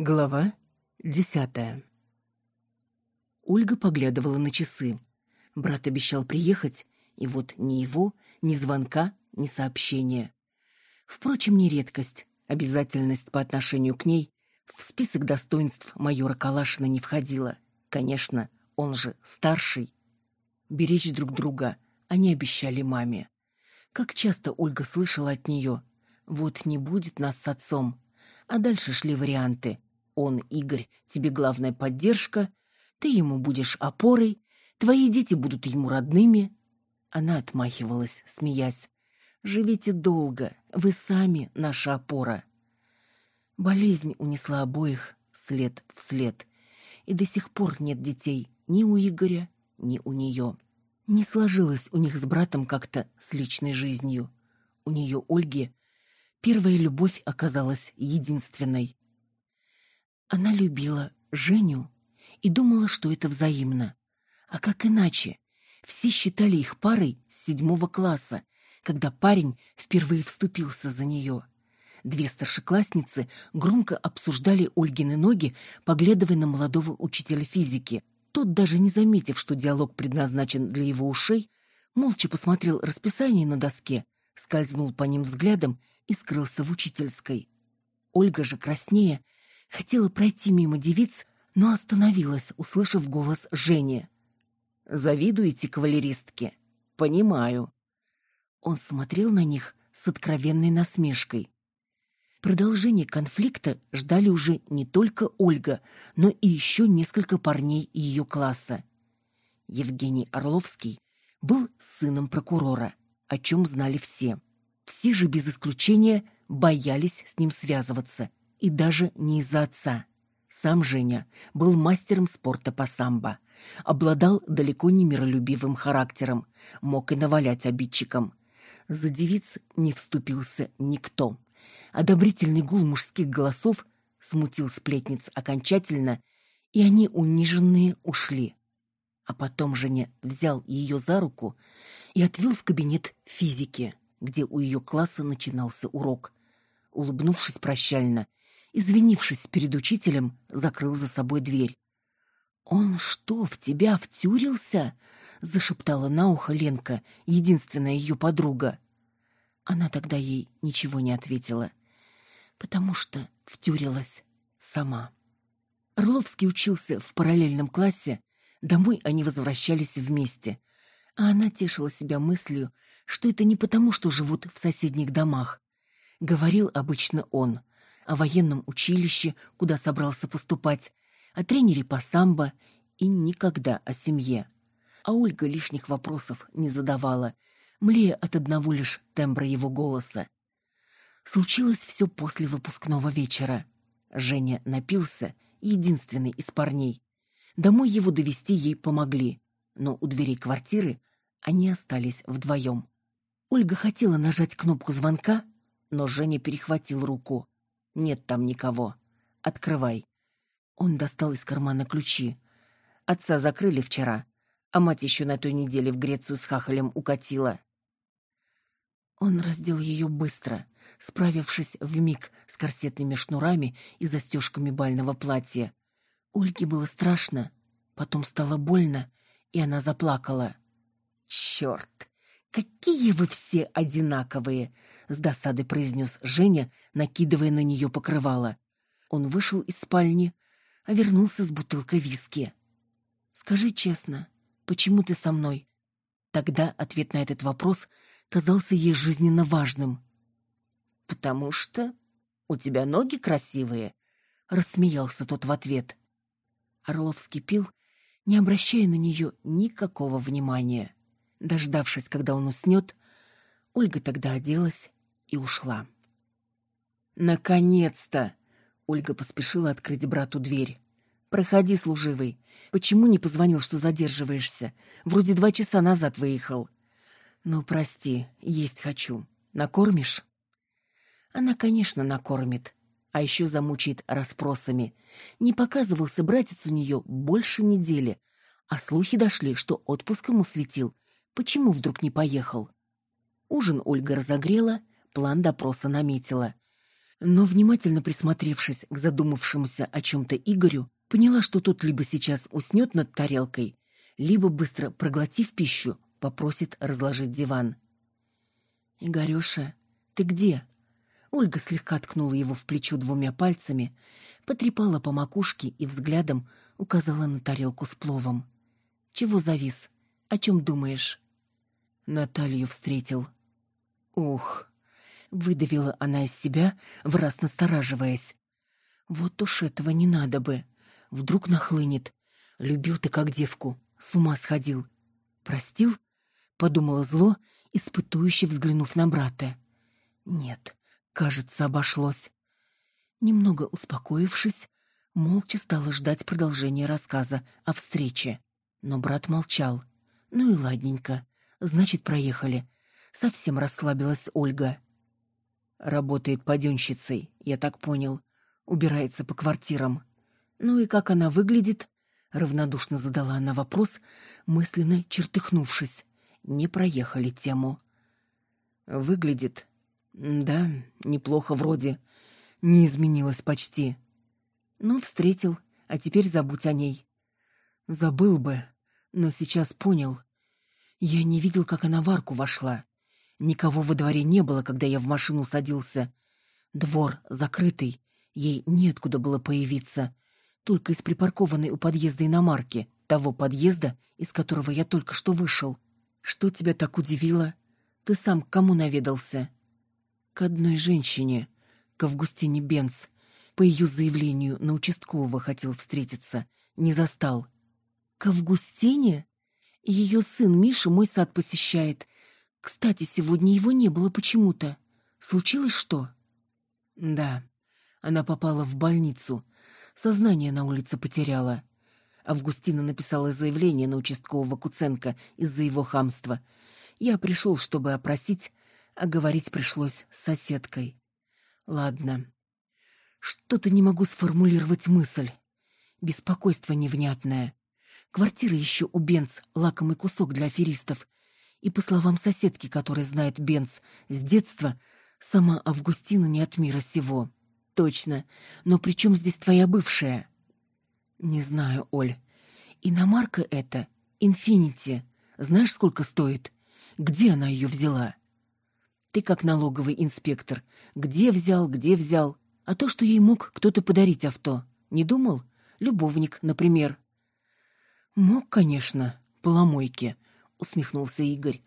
Глава десятая Ольга поглядывала на часы. Брат обещал приехать, и вот ни его, ни звонка, ни сообщения. Впрочем, не редкость, обязательность по отношению к ней в список достоинств майора Калашина не входила. Конечно, он же старший. Беречь друг друга они обещали маме. Как часто Ольга слышала от нее «Вот не будет нас с отцом», а дальше шли варианты. Он, Игорь, тебе главная поддержка, ты ему будешь опорой, твои дети будут ему родными. Она отмахивалась, смеясь. Живите долго, вы сами наша опора. Болезнь унесла обоих след в след, и до сих пор нет детей ни у Игоря, ни у нее. Не сложилось у них с братом как-то с личной жизнью. У нее, Ольги, первая любовь оказалась единственной. Она любила Женю и думала, что это взаимно. А как иначе? Все считали их парой с седьмого класса, когда парень впервые вступился за нее. Две старшеклассницы громко обсуждали Ольгины ноги, поглядывая на молодого учителя физики. Тот, даже не заметив, что диалог предназначен для его ушей, молча посмотрел расписание на доске, скользнул по ним взглядом и скрылся в учительской. Ольга же краснее хотела пройти мимо девиц, но остановилась, услышав голос Жени. «Завидуете кавалеристке?» «Понимаю». Он смотрел на них с откровенной насмешкой. Продолжение конфликта ждали уже не только Ольга, но и еще несколько парней ее класса. Евгений Орловский был сыном прокурора, о чем знали все. Все же без исключения боялись с ним связываться, и даже не из-за отца. Сам Женя был мастером спорта по самбо, обладал далеко не миролюбивым характером, мог и навалять обидчикам. За девиц не вступился никто. Одобрительный гул мужских голосов смутил сплетниц окончательно, и они, униженные, ушли. А потом Женя взял ее за руку и отвел в кабинет физики, где у ее класса начинался урок. Улыбнувшись прощально, извинившись перед учителем, закрыл за собой дверь. «Он что, в тебя втюрился?» — зашептала на ухо Ленка, единственная ее подруга. Она тогда ей ничего не ответила, потому что втюрилась сама. Орловский учился в параллельном классе, домой они возвращались вместе, а она тешила себя мыслью, что это не потому, что живут в соседних домах. Говорил обычно он о военном училище, куда собрался поступать, о тренере по самбо и никогда о семье. А Ольга лишних вопросов не задавала, млея от одного лишь тембра его голоса. Случилось все после выпускного вечера. Женя напился, единственный из парней. Домой его довести ей помогли, но у дверей квартиры они остались вдвоем. Ольга хотела нажать кнопку звонка, но Женя перехватил руку. Нет там никого. Открывай. Он достал из кармана ключи. Отца закрыли вчера, а мать еще на той неделе в Грецию с хахалем укатила. Он раздел ее быстро, справившись в миг с корсетными шнурами и застежками бального платья. Ольге было страшно, потом стало больно, и она заплакала. «Черт! Какие вы все одинаковые!» С досады произнес Женя, накидывая на нее покрывало. Он вышел из спальни, а вернулся с бутылкой виски. Скажи честно, почему ты со мной? Тогда ответ на этот вопрос казался ей жизненно важным. Потому что у тебя ноги красивые, рассмеялся тот в ответ. Орловский пил, не обращая на нее никакого внимания. Дождавшись, когда он уснет, Ольга тогда оделась и ушла. «Наконец-то!» — Ольга поспешила открыть брату дверь. «Проходи, служивый. Почему не позвонил, что задерживаешься? Вроде два часа назад выехал». «Ну, прости, есть хочу. Накормишь?» Она, конечно, накормит, а еще замучает расспросами. Не показывался братец у нее больше недели, а слухи дошли, что отпуск ему светил. Почему вдруг не поехал? Ужин Ольга разогрела, план допроса наметила. Но, внимательно присмотревшись к задумавшемуся о чем-то Игорю, поняла, что тот либо сейчас уснет над тарелкой, либо, быстро проглотив пищу, попросит разложить диван. «Игорёша, ты где?» Ольга слегка ткнула его в плечо двумя пальцами, потрепала по макушке и взглядом указала на тарелку с пловом. «Чего завис? О чем думаешь?» Наталью встретил. «Ух!» — выдавила она из себя, враз настораживаясь. «Вот уж этого не надо бы. Вдруг нахлынет. Любил ты как девку, с ума сходил. Простил?» — подумала зло, испытующе взглянув на брата. «Нет, кажется, обошлось». Немного успокоившись, молча стала ждать продолжения рассказа о встрече. Но брат молчал. «Ну и ладненько. Значит, проехали». Совсем расслабилась Ольга. «Работает паденщицей, я так понял. Убирается по квартирам. Ну и как она выглядит?» Равнодушно задала она вопрос, мысленно чертыхнувшись. Не проехали тему. «Выглядит? Да, неплохо вроде. Не изменилась почти. Ну, встретил, а теперь забудь о ней. Забыл бы, но сейчас понял. Я не видел, как она в арку вошла. Никого во дворе не было, когда я в машину садился. Двор закрытый, ей неоткуда было появиться. Только из припаркованной у подъезда иномарки, того подъезда, из которого я только что вышел. Что тебя так удивило? Ты сам к кому наведался? К одной женщине, к Августине Бенц. По ее заявлению на участкового хотел встретиться. Не застал. К Августине? Ее сын Миша мой сад посещает. Кстати, сегодня его не было почему-то. Случилось что? Да. Она попала в больницу. Сознание на улице потеряла. Августина написала заявление на участкового Куценко из-за его хамства. Я пришел, чтобы опросить, а говорить пришлось с соседкой. Ладно. Что-то не могу сформулировать мысль. Беспокойство невнятное. Квартира еще у Бенц — лакомый кусок для аферистов. И, по словам соседки, которая знает Бенц с детства, сама Августина не от мира сего. Точно. Но при чем здесь твоя бывшая? Не знаю, Оль. Иномарка это, Инфинити. Знаешь, сколько стоит? Где она ее взяла? Ты как налоговый инспектор. Где взял, где взял? А то, что ей мог кто-то подарить авто. Не думал? Любовник, например. Мог, конечно, поломойки, усмехнулся Игорь.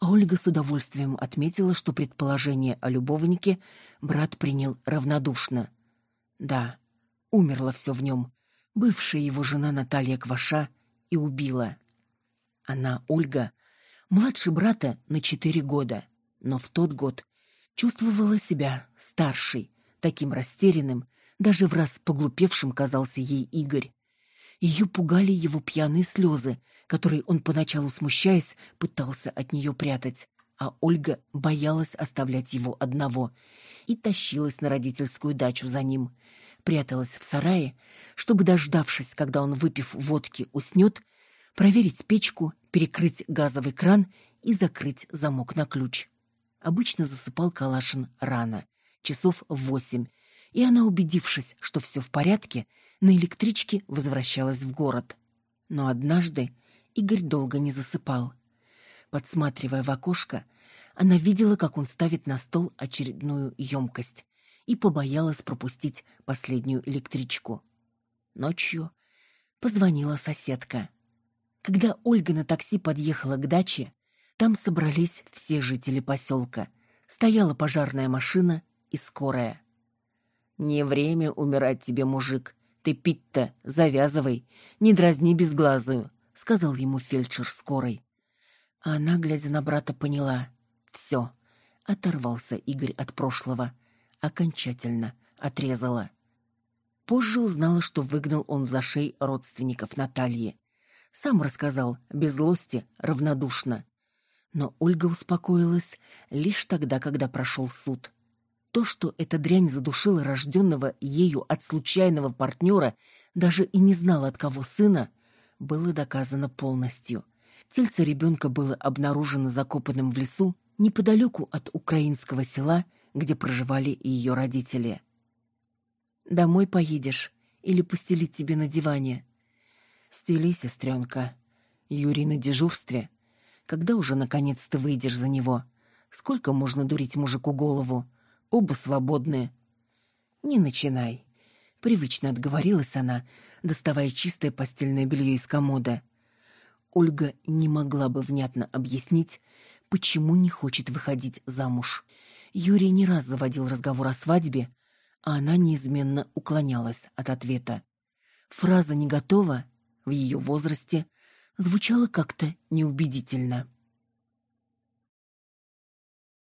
Ольга с удовольствием отметила, что предположение о любовнике брат принял равнодушно. Да, умерло все в нем. Бывшая его жена Наталья Кваша и убила. Она, Ольга, младше брата на четыре года но в тот год чувствовала себя старшей, таким растерянным, даже в раз поглупевшим казался ей Игорь. Ее пугали его пьяные слезы, которые он, поначалу смущаясь, пытался от нее прятать, а Ольга боялась оставлять его одного и тащилась на родительскую дачу за ним, пряталась в сарае, чтобы, дождавшись, когда он, выпив водки, уснет, проверить печку, перекрыть газовый кран и закрыть замок на ключ. Обычно засыпал Калашин рано, часов восемь, и она, убедившись, что все в порядке, на электричке возвращалась в город. Но однажды Игорь долго не засыпал. Подсматривая в окошко, она видела, как он ставит на стол очередную емкость и побоялась пропустить последнюю электричку. Ночью позвонила соседка. Когда Ольга на такси подъехала к даче, там собрались все жители поселка. Стояла пожарная машина и скорая. «Не время умирать тебе, мужик. Ты пить-то завязывай, не дразни безглазую», — сказал ему фельдшер скорой. А она, глядя на брата, поняла. Все. Оторвался Игорь от прошлого. Окончательно отрезала. Позже узнала, что выгнал он в зашей родственников Натальи. Сам рассказал, без злости, равнодушно. Но Ольга успокоилась лишь тогда, когда прошел суд. То, что эта дрянь задушила рожденного ею от случайного партнера, даже и не знала от кого сына, было доказано полностью. Тельце ребенка было обнаружено закопанным в лесу неподалеку от украинского села где проживали ее родители. «Домой поедешь или постелить тебе на диване?» «Стели, сестренка. Юрий на дежурстве. Когда уже наконец ты выйдешь за него? Сколько можно дурить мужику голову? Оба свободны». «Не начинай». Привычно отговорилась она, доставая чистое постельное белье из комода. Ольга не могла бы внятно объяснить, почему не хочет выходить замуж. Юрий не раз заводил разговор о свадьбе, а она неизменно уклонялась от ответа. Фраза «не готова» в ее возрасте звучала как-то неубедительно.